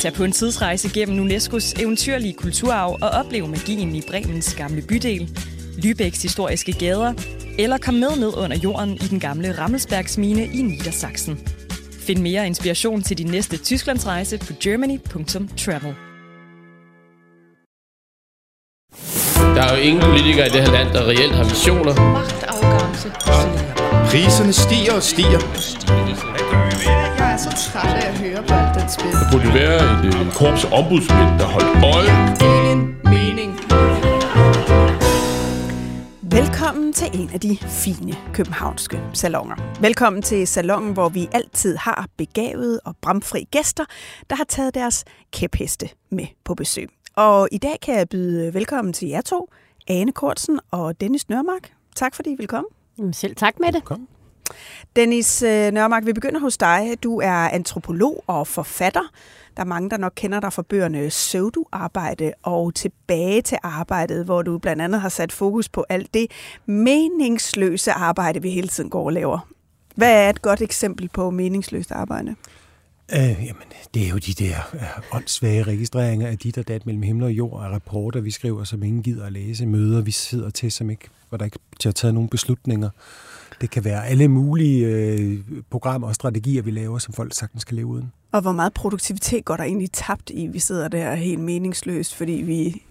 Tag på en tidsrejse gennem UNESCO's eventyrlige kulturarv og oplev magien i Bremens gamle bydel, Lübecks historiske gader, eller kom med ned under jorden i den gamle Rammelsbergsmine i Niedersachsen. Find mere inspiration til din næste Tysklandsrejse på germany.travel. Der er jo ingen politikere i det her land, der reelt har visioner. Magtafgangse. Priserne stiger og stiger. Jeg er så træt af at høre på alt den spil. Der burde være et øh, korps af ombudsmænd, der holdt øje. Ingen mening. Velkommen til en af de fine københavnske salonger. Velkommen til salongen, hvor vi altid har begavede og bramfri gæster, der har taget deres kæpheste med på besøg. Og i dag kan jeg byde velkommen til jer to, Ane Kortsen og Dennis Nørmark. Tak fordi I vil komme. Jamen, Selv tak med det. Kom. Dennis øh, Nørmark, vi begynder hos dig. Du er antropolog og forfatter. Der er mange, der nok kender dig fra bøgerne Søvdu-arbejde og Tilbage til arbejdet, hvor du blandt andet har sat fokus på alt det meningsløse arbejde, vi hele tiden går og laver. Hvad er et godt eksempel på meningsløst arbejde? Øh, jamen, det er jo de der øh, åndssvage registreringer af dit og dat mellem himmel og jord, af rapporter, vi skriver, som ingen gider at læse, møder, vi sidder til, som ikke, hvor der ikke bliver taget nogen beslutninger. Det kan være alle mulige øh, programmer og strategier, vi laver, som folk sagtens skal leve uden. Og hvor meget produktivitet går der egentlig tabt i, vi sidder der helt meningsløst, fordi vi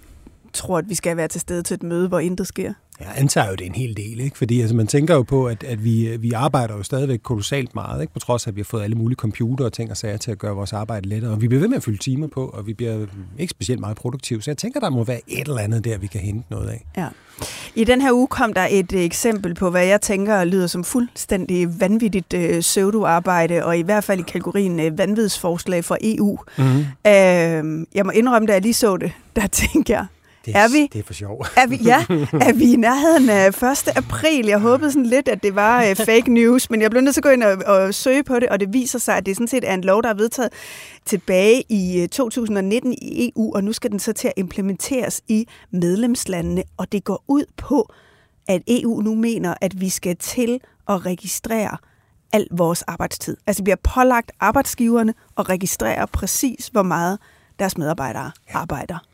tror, at vi skal være til stede til et møde, hvor intet sker? Jeg antager jo, det er en hel del, ikke? fordi altså, man tænker jo på, at, at vi, vi arbejder jo stadigvæk kolossalt meget, ikke? på trods af, at vi har fået alle mulige computer og ting og sager til at gøre vores arbejde lettere. Og vi bliver ved med at fylde timer på, og vi bliver ikke specielt meget produktive. Så jeg tænker, der må være et eller andet der, vi kan hente noget af. Ja. I den her uge kom der et øh, eksempel på, hvad jeg tænker lyder som fuldstændig vanvittigt øh, pseudoarbejde, og i hvert fald i kategorien øh, vanvidsforslag fra EU. Mm-hmm. Øh, jeg må indrømme, da jeg lige så det, der tænkte jeg, Det, Er vi? Det er for sjov. er vi, ja, er vi i nærheden af 1. april? Jeg håbede sådan lidt, at det var øh, fake news, men jeg blev nødt til at gå ind og, og søge på det, og det viser sig, at det sådan set er en lov, der er vedtaget tilbage i øh, 2019 i EU, og nu skal den så til at implementeres i medlemslandene, og det går ud på, at EU nu mener, at vi skal til at registrere al vores arbejdstid. Altså det bliver pålagt arbejdsgiverne at registrere præcis, hvor meget deres medarbejdere ja. arbejder.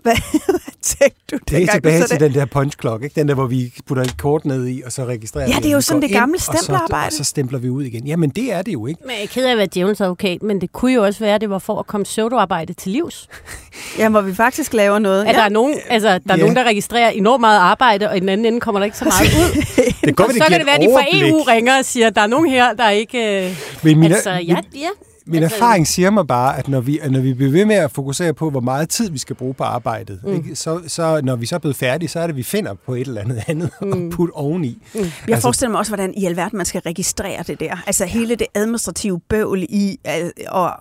Hvad, hvad tænkte du Det er tilbage til det? den der punch-clock, ikke? Den der, hvor vi putter et kort ned i, og så registrerer Ja, det er jo sådan det gamle ind, og så-. Og så stempler vi ud igen. Jamen, det er det jo ikke. Men jeg er ked af at være djævelens advokat, men det kunne jo også være, at det var for at komme pseudoarbejde til livs. Ja, hvor vi faktisk laver noget. At der er, nogen, altså, der er Ja. nogen, der registrerer enormt meget arbejde, og i den anden ende kommer der ikke så meget ud. Det går, og så kan det være, at de fra EU ringer og siger, at der er nogen her, der ikke... Øh, Men min, altså, ja, ja. Min altså- erfaring siger mig bare, at når vi, når vi bliver ved med at fokusere på, hvor meget tid vi skal bruge på arbejdet, mm. ikke? Så, så når vi så er blevet færdige, så er det, at vi finder på et eller andet andet mm. at putte oveni. Mm. Jeg altså, forestiller mig også, hvordan i alverden man skal registrere det der. Altså hele det administrative bøvl i at, at,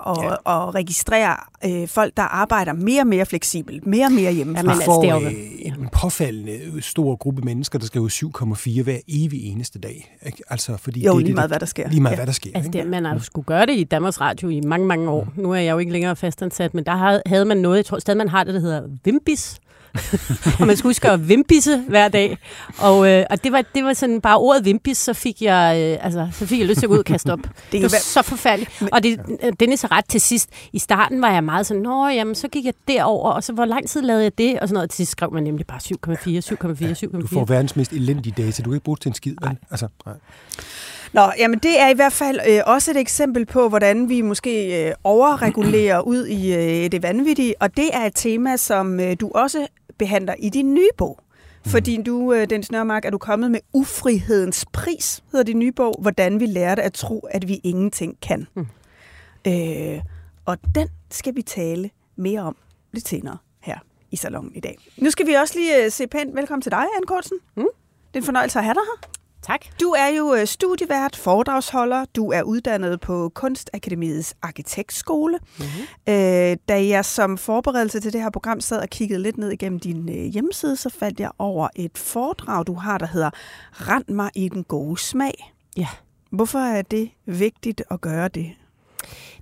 at, Ja. at registrere øh, folk, der arbejder mere og mere fleksibelt, mere og mere hjemme. Jamen, vi altså, får det jo- øh, en påfaldende stor gruppe mennesker, der skriver 7,4 hver evig eneste dag. Ikke? Altså, fordi Jo, det, er lige det, meget, der- hvad der sker. Lige meget, Ja. hvad der sker. Altså, ikke? det, man har jo skulle gøre det i Danmarks Radio i mange, mange år. Nu er jeg jo ikke længere fastansat, men der havde- havde man noget, jeg tror stadig, man har det, der hedder Vimbis. og man skulle huske at vimpisse hver dag. Og, øh, og det, var, det var sådan bare ordet vimpis, så fik jeg, øh, altså, så fik jeg lyst til at gå ud og kaste op. det, det var så forfærdeligt. Og det, øh, den er så ret til sidst. I starten var jeg meget sådan, nå, jamen, så gik jeg derover, og så hvor lang tid lavede jeg det? Og sådan noget. Til sidst skrev man nemlig bare 7,4, 7,4, 7,4. Du får verdens mest elendige data. Du kan ikke bruge det til en skid. vel? Altså, nej. Nå, jamen det er i hvert fald øh, også et eksempel på, hvordan vi måske øh, overregulerer ud i øh, det vanvittige, og det er et tema, som øh, du også behandler i din nye bog. Fordi du, øh, Dennis Nørmark, er du kommet med Ufrihedens pris, hedder din nye bog, hvordan vi lærte at tro, at vi ingenting kan. Mm. Øh, og den skal vi tale mere om lidt senere her i salongen i dag. Nu skal vi også lige øh, se pænt velkommen til dig, Anne Kortsen. Mm. Det er en fornøjelse at have dig her. Tak. Du er jo øh, studievært, foredragsholder. Du er uddannet på Kunstakademiets Arkitektskole. Mm-hmm. Øh, da jeg som forberedelse til det her program sad og kiggede lidt ned igennem din øh, hjemmeside, så faldt jeg over et foredrag, du har, der hedder Rend mig i den gode smag. Ja. Hvorfor er det vigtigt at gøre det?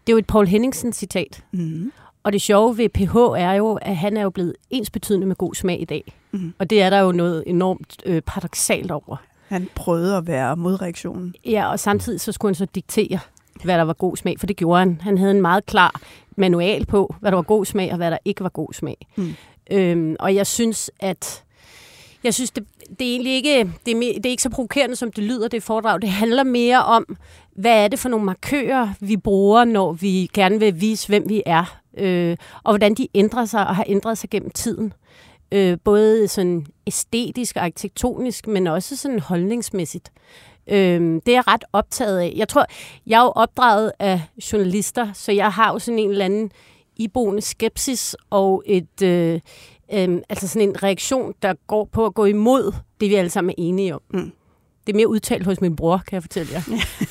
Det er jo et Paul Henningsen-citat. Mm. Og det sjove ved PH er jo, at han er jo blevet ensbetydende med god smag i dag. Mhm. Og det er der jo noget enormt øh, paradoxalt over. Han prøvede at være modreaktionen. Ja, og samtidig så skulle han så diktere hvad der var god smag, for det gjorde han. Han havde en meget klar manual på, hvad der var god smag, og hvad der ikke var god smag. Mm. Øhm, og jeg synes, at jeg synes, det, det er egentlig ikke, det er, det er ikke så provokerende, som det lyder, det foredrag. Det handler mere om, hvad er det for nogle markører, vi bruger, når vi gerne vil vise, hvem vi er, øh, og hvordan de ændrer sig og har ændret sig gennem tiden. Øh, både sådan æstetisk og arkitektonisk, men også sådan holdningsmæssigt. Øh, det er jeg ret optaget af. Jeg tror, jeg er jo opdraget af journalister, så jeg har jo sådan en eller anden iboende skepsis og et... Øh, øh, altså sådan en reaktion, der går på at gå imod det, vi alle sammen er enige om. Mm. Det er mere udtalt hos min bror, kan jeg fortælle jer.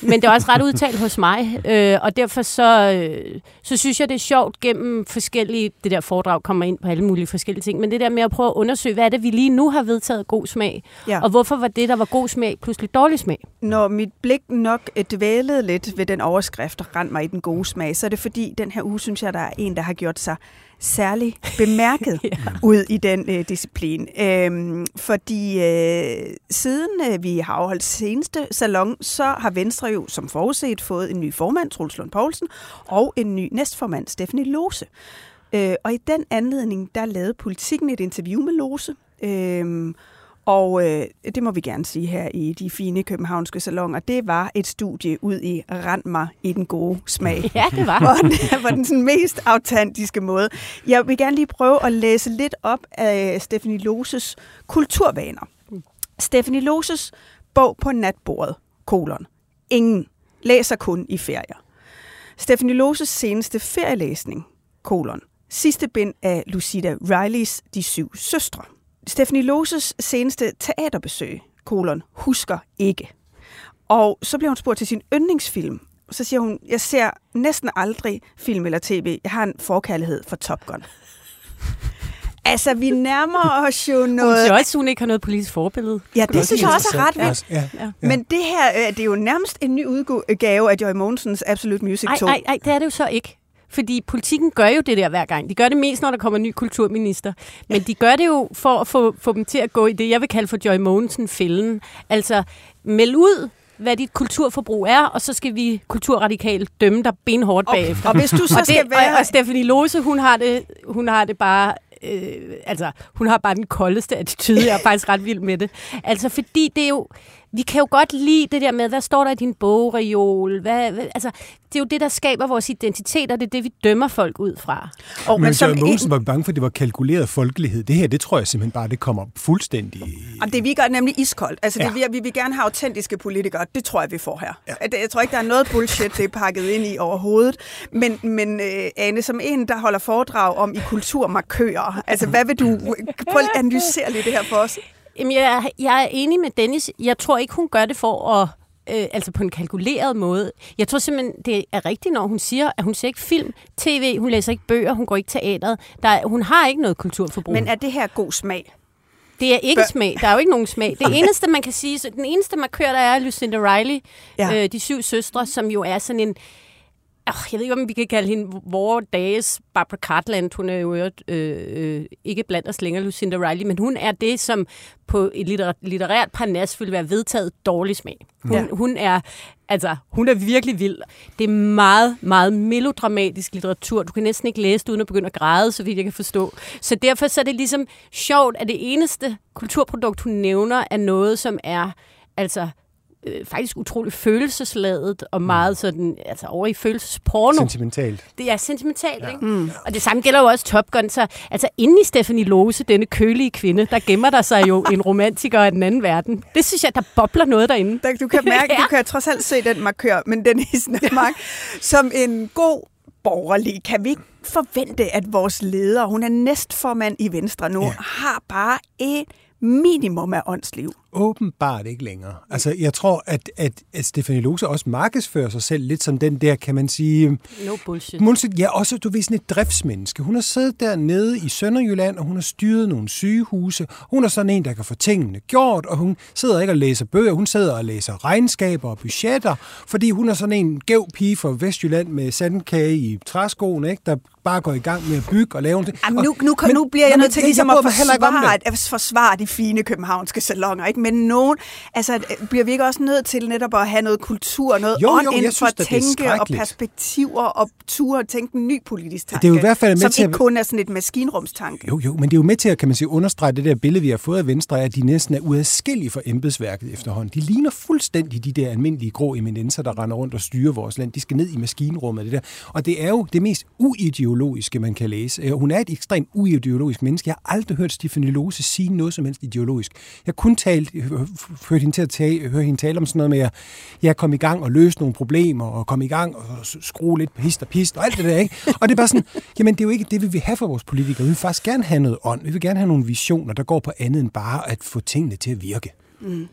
Men det er også ret udtalt hos mig, øh, og derfor så, øh, så synes jeg, det er sjovt gennem forskellige, det der foredrag kommer ind på alle mulige forskellige ting, men det der med at prøve at undersøge, hvad er det, vi lige nu har vedtaget god smag, ja. og hvorfor var det, der var god smag, pludselig dårlig smag? Når mit blik nok dvælede lidt ved den overskrift, der rent mig i den gode smag, så er det fordi, den her uge, synes jeg, der er en, der har gjort sig særlig bemærket ja. ud i den øh, disciplin. Øhm, fordi øh, siden øh, vi har afholdt seneste salon, så har Venstre jo som forudset fået en ny formand, Truls Lund Poulsen, og en ny næstformand, Stephanie Lose. Øh, og i den anledning, der lavede politikken et interview med Lose, øh, og øh, det må vi gerne sige her i de fine københavnske salonger, det var et studie ud i rend mig i den gode smag. Ja, det var. På den, på den sådan mest autentiske måde. Jeg vil gerne lige prøve at læse lidt op af Stephanie Loses kulturvaner. Stephanie Loses bog på natbordet, kolon. Ingen læser kun i ferier. Stephanie Loses seneste ferielæsning, kolon. Sidste bind af Lucida Rileys De Syv Søstre. Stephanie Loses seneste teaterbesøg, kolon, husker ikke. Og så bliver hun spurgt til sin yndlingsfilm. Så siger hun, jeg ser næsten aldrig film eller tv. Jeg har en forkærlighed for Top Gun. Altså, vi nærmer os jo noget... Hun siger også, hun ikke har noget politisk forbillede. Ja, det synes jeg også er ret vildt. Ja, ja, ja. Men det her, det er jo nærmest en ny udgave af Joy Mogensens Absolute Music 2. Nej, nej, det er det jo så ikke. Fordi politikken gør jo det der hver gang. De gør det mest, når der kommer en ny kulturminister. Men de gør det jo for at få, få dem til at gå i det, jeg vil kalde for Joy Mogensen-fælden. Altså, meld ud, hvad dit kulturforbrug er, og så skal vi kulturradikalt dømme dig benhårdt bagefter. Og, og hvis du så og det, skal være... Og, og Stephanie Lose, hun har det, hun har det bare øh, altså, hun har bare den koldeste attitude. Jeg er faktisk ret vild med det. Altså, fordi det er jo, vi kan jo godt lide det der med, hvad står der i din bogreol? Hvad, hvad, altså, det er jo det, der skaber vores identitet, og det er det, vi dømmer folk ud fra. Og, men, men som Mogensen var bange for, at det var kalkuleret folkelighed. Det her, det tror jeg simpelthen bare, det kommer fuldstændig... Og det vi gør nemlig iskoldt. Altså, det, ja. vi, vi vil gerne have autentiske politikere. Det tror jeg, vi får her. Ja. Jeg tror ikke, der er noget bullshit, det er pakket ind i overhovedet. Men, men øh, Ane, som en, der holder foredrag om i kulturmarkører, altså, hvad vil du... Prøv at analysere lidt det her for os. Jamen, jeg, jeg er enig med Dennis. Jeg tror ikke, hun gør det for at øh, altså på en kalkuleret måde. Jeg tror simpelthen, det er rigtigt, når hun siger, at hun ser ikke film, tv, hun læser ikke bøger, hun går ikke teateret. Der er, hun har ikke noget kulturforbrug. Men er det her god smag? Det er ikke Bør. smag. Der er jo ikke nogen smag. Det eneste, man kan sige, så den eneste markør, der er Lucinda Riley, ja. øh, de syv søstre, som jo er sådan en oh, jeg ved ikke, om vi kan kalde hende vores dages Barbara Cartland. Hun er jo øh, øh, ikke blandt os længere, Lucinda Riley, men hun er det, som på et litterært, litterært parnas ville være vedtaget dårlig smag. Hun, ja. hun er altså, hun er virkelig vild. Det er meget, meget melodramatisk litteratur. Du kan næsten ikke læse det uden at begynde at græde, så vidt jeg kan forstå. Så derfor så er det ligesom sjovt, at det eneste kulturprodukt, hun nævner, er noget, som er altså øh, faktisk utrolig følelsesladet og meget mm. sådan, altså over i følelsesporno. Sentimentalt. Det er sentimentalt, ja. ikke? Mm. Og det samme gælder jo også Top Gun. Så, altså inde i Stephanie Lose, denne kølige kvinde, der gemmer der sig jo en romantiker af den anden verden. Det synes jeg, der bobler noget derinde. Der, du kan mærke, ja. du kan trods alt se den markør, men den er Mark, som en god borgerlig. Kan vi ikke forvente, at vores leder, hun er næstformand i Venstre nu, ja. har bare et minimum af åndsliv. Åbenbart ikke længere. Altså, jeg tror, at, at, at Stefanie Lose også markedsfører sig selv lidt som den der, kan man sige... No bullshit. Ja, også, du ved, sådan et driftsmenneske. Hun har siddet dernede i Sønderjylland, og hun har styret nogle sygehuse. Hun er sådan en, der kan få tingene gjort, og hun sidder ikke og læser bøger. Hun sidder og læser regnskaber og budgetter, fordi hun er sådan en gæv pige fra Vestjylland med sandkage i træskoen, ikke? der bare går i gang med at bygge og lave det. Jamen, nu, nu, men, nu bliver jeg nødt til ligesom at forsvare, at forsvare de fine københavnske salonger. Ikke? Ikke? Men nogen, altså bliver vi ikke også nødt til netop at have noget kultur, noget Jo, ånd jo, inden for at tænke og perspektiver og ture og tænke en ny politisk tanke, Det er jo i hvert fald med som til at- ikke kun er sådan et maskinrumstanke. Jo, jo, men det er jo med til at, kan man sige, understrege det der billede, vi har fået af Venstre, at de næsten er uadskillige for embedsværket efterhånden. De ligner fuldstændig de der almindelige grå eminenser, der render rundt og styrer vores land. De skal ned i maskinrummet, det der. Og det er jo det mest uideologiske, man kan læse. Øh, Hun er et ekstremt uideologisk menneske. Jeg har aldrig hørt Stefanie Lose sige noget som helst ideologisk. Jeg kunne tale, hørte hende til at tale, høre hende tale om sådan noget med, at jeg kom i gang og løse nogle problemer, og kom i gang og skrue lidt på hist og pist, og alt det der, ikke? Og det er bare sådan, jamen det er jo ikke det, vi vil have for vores politikere. Vi vil faktisk gerne have noget ånd. Vi vil gerne have nogle visioner, der går på andet end bare at få tingene til at virke. Mm.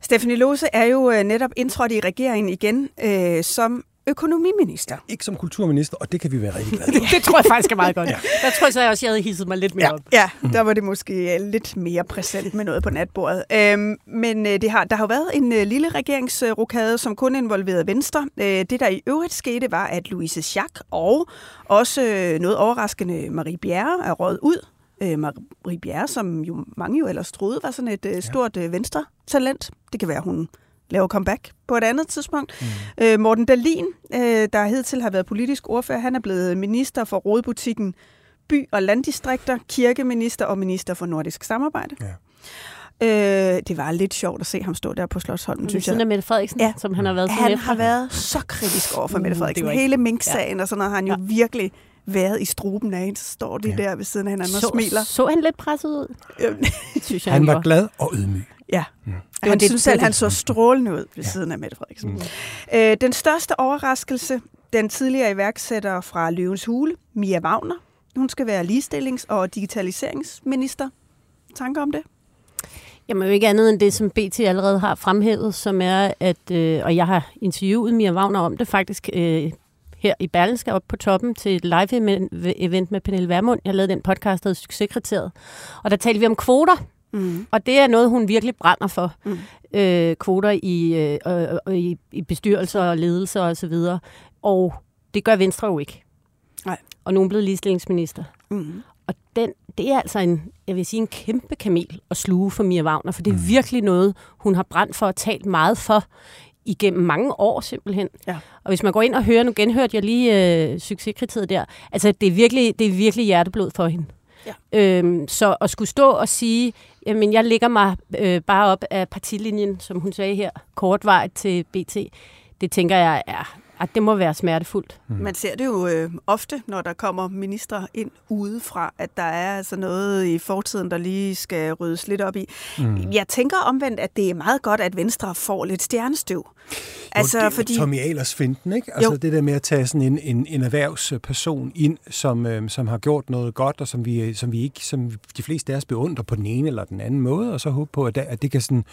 Stephanie Lose er jo øh, netop indtrådt i regeringen igen øh, som økonomiminister. Ikke som kulturminister, og det kan vi være rigtig glade for. Det tror jeg faktisk er meget godt. Ja. Der tror jeg så også, jeg havde hisset mig lidt mere Ja, op. ja, der var det måske lidt mere præsent med noget på natbordet. Øhm, men øh, det har, der har jo været en øh, lille regeringsrokade, som kun involverede Venstre. Øh, det, der i øvrigt skete, var, at Louise Schack og også øh, noget overraskende Marie Bjerre er røget ud. Øh, Marie Bjerre, som jo mange jo ellers troede var sådan et øh, stort øh, Venstre-talent. Det kan være, hun laver comeback på et andet tidspunkt. Mm. Øh, Morten Dalin, øh, der hidtil har været politisk ordfører, han er blevet minister for rådbutikken by- og landdistrikter, kirkeminister og minister for nordisk samarbejde. Ja. Øh, det var lidt sjovt at se ham stå der på Slottsholmen, synes siden jeg. af Mette Frederiksen, Ja. ja. som han har været sådan Han efter. har været så kritisk over for Uh, Mette Frederiksen. var ikke- Hele Mink-sagen og sådan noget har han jo virkelig været i struben af. Så står de Ja. der ved siden af hinanden og så, smiler. så han lidt presset ud, Øhm, synes jeg. Han var gjorde. glad og ydmyg. Ja. Det Han det- synes det selv, han så strålende ud ved siden af Mette Frederiksen. Mm. Øh, den største overraskelse, den tidligere iværksætter fra Løvens Hule, Mia Wagner. Hun skal være ligestillings- og digitaliseringsminister. Tanker om det? Jamen jo ikke andet end det, som BT allerede har fremhævet, som er, at, øh, og jeg har interviewet Mia Wagner om det faktisk øh, her i Berlingske op på toppen til et live-event med Pernille Vermund. Jeg lavede den podcast, der hedder Succeskriteriet. Og der talte vi om kvoter, Mm. og det er noget, hun virkelig brænder for. Mm. Øh, kvoter i, øh, og i, i bestyrelser og ledelser osv. Og, så videre. og det gør Venstre jo ikke. Nej. Og nu er hun blevet ligestillingsminister. Mm. Og den, det er altså en, jeg vil sige, en kæmpe kamel at sluge for Mia Wagner, for det er virkelig noget, hun har brændt for og talt meget for igennem mange år simpelthen. Ja. Og hvis man går ind og hører, nu genhørte jeg lige øh, succeskriteriet der, altså det er virkelig, det er virkelig hjerteblod for hende. Ja. Øhm, så at skulle stå og sige, jamen jeg lægger mig øh, bare op af partilinjen, som hun sagde her, kortvejt til BT, det tænker jeg er, at det må være smertefuldt. Mm. Man ser det jo øh, ofte, når der kommer ministre ind udefra, at der er altså noget i fortiden, der lige skal ryddes lidt op i. Mm. Jeg tænker omvendt, at det er meget godt, at Venstre får lidt stjernestøv. Altså, det er fordi... Tommy Ahlers finten, ikke? Altså jo. det der med at tage sådan en, en, en erhvervsperson ind, som, øh, som har gjort noget godt, og som vi, som vi ikke, som de fleste af os beundrer på den ene eller den anden måde, og så håbe på, at, der, at det kan sådan,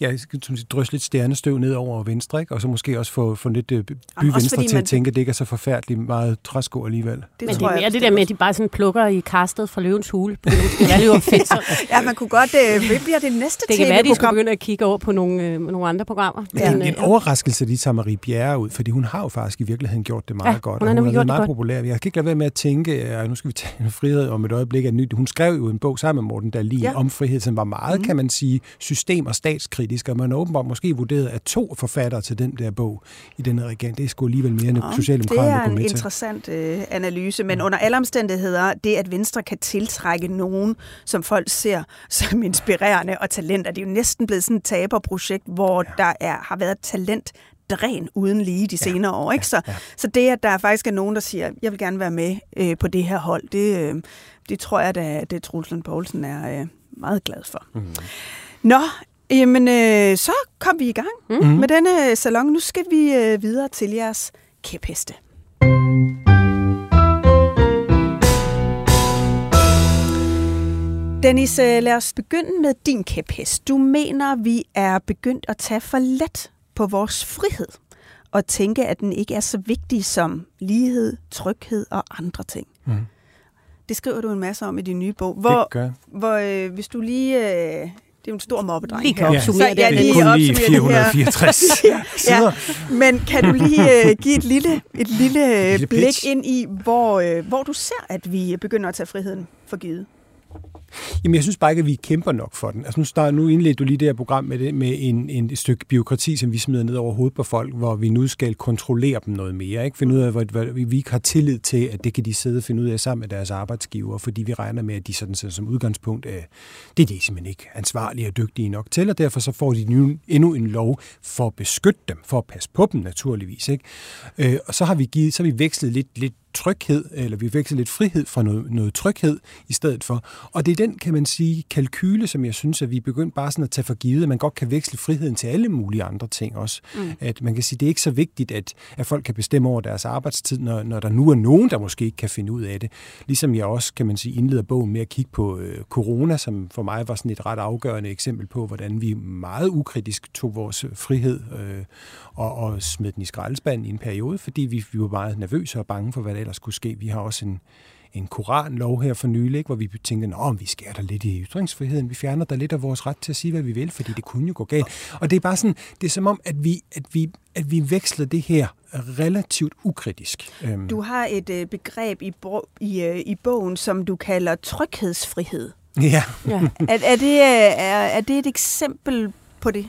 ja, som drysse lidt stjernestøv ned over Venstre, ikke? Og så måske også få, få lidt øh, by Jamen, også Venstre fordi til man- at tænke, at det ikke er så forfærdeligt meget træsko alligevel. Det Men det er jeg mere det der med, at de bare sådan plukker i kastet fra løvens hule. Det skal være lidt opfindsomt. Ja, man kunne godt... Øh, hvad bliver det næste Det kan være, at de skulle begynde at kigge over på nogle, øh, nogle andre programmer. Ja, Men, er en øh, overraskelse, at de tager Marie Bjerre ud, fordi hun har jo faktisk i virkeligheden gjort det meget Ja, godt. hun har hun er det meget godt. populær. Jeg kan ikke lade være med at tænke, ja, nu skal vi tage en frihed om et øjeblik af nyt. Hun skrev jo en bog sammen med Morten Dahlin Ja. om frihed, som var meget, mm. kan man sige, system- og statskritisk, og man har åbenbart måske vurderet, at to forfattere til den der bog i den her regering, det sgu alligevel mere end Socialdemokraterne Det er en interessant øh, analyse, men under alle omstændigheder, det at Venstre kan tiltrække nogen, som folk ser som inspirerende og talenter, det er jo næsten blevet sådan et taberprojekt, hvor ja. der er, har været talent dræn uden lige de senere år. Ikke? Så, så det, at der faktisk er nogen, der siger, jeg vil gerne være med øh, på det her hold, det, øh, det tror jeg, at det Truls Lund Poulsen er øh, meget glad for. Mm. Nå, jamen, øh, så kom vi i gang mm. med denne salon. Nu skal vi øh, videre til jeres kæpheste. Dennis, øh, lad os begynde med din kæphest. Du mener, vi er begyndt at tage for let på vores frihed og tænke, at den ikke er så vigtig som lighed, tryghed og andre ting. Mm. Det skriver du en masse om i din nye bog. Hvor, Det gør hvor øh, hvis du lige... Øh, det er jo en stor mobbedreng Lige kan opsummere Så det. jeg Det er kun lige opsummerer det her. 464 ja, sider. men kan du lige øh, give et lille, et lille, lille blik pitch. ind i, hvor, øh, hvor du ser, at vi begynder at tage friheden for givet? Jamen, jeg synes bare ikke, at vi kæmper nok for den. Altså, nu, start, nu indledte du lige det her program med, det, med en, en, et stykke byråkrati, som vi smider ned over hovedet på folk, hvor vi nu skal kontrollere dem noget mere. Ikke? Finde ud af, hvor, hvor vi ikke har tillid til, at det kan de sidde og finde ud af sammen med deres arbejdsgiver, fordi vi regner med, at de sådan, så, som udgangspunkt, øh, det er de simpelthen ikke ansvarlige og dygtige nok til, og derfor så får de nu endnu en lov for at beskytte dem, for at passe på dem naturligvis. Ikke? Øh, og så har vi givet, så har vi vekslet lidt, lidt tryghed, eller vi veksler lidt frihed fra noget, noget tryghed i stedet for. Og det er den, kan man sige, kalkyle, som jeg synes, at vi er begyndt bare sådan at tage for givet, at man godt kan veksle friheden til alle mulige andre ting også. Mm. At man kan sige, det er ikke så vigtigt, at, at folk kan bestemme over deres arbejdstid, når, når der nu er nogen, der måske ikke kan finde ud af det. Ligesom jeg også, kan man sige, indleder bogen med at kigge på øh, corona, som for mig var sådan et ret afgørende eksempel på, hvordan vi meget ukritisk tog vores frihed øh, og, og smed den i skraldespanden i en periode, fordi vi, vi var meget nervøse og bange for, hvad der ellers kunne ske. Vi har også en, en koranlov her for nylig, ikke, hvor vi tænkte, at vi skærer der lidt i ytringsfriheden, vi fjerner der lidt af vores ret til at sige, hvad vi vil, fordi det kunne jo gå galt. Og det er bare sådan, det er som om, at vi, at vi, at vi veksler det her relativt ukritisk. Øhm. Du har et øh, begreb i, i, øh, i bogen, som du kalder tryghedsfrihed. Ja. ja. Er, er, det, er, er det et eksempel på det?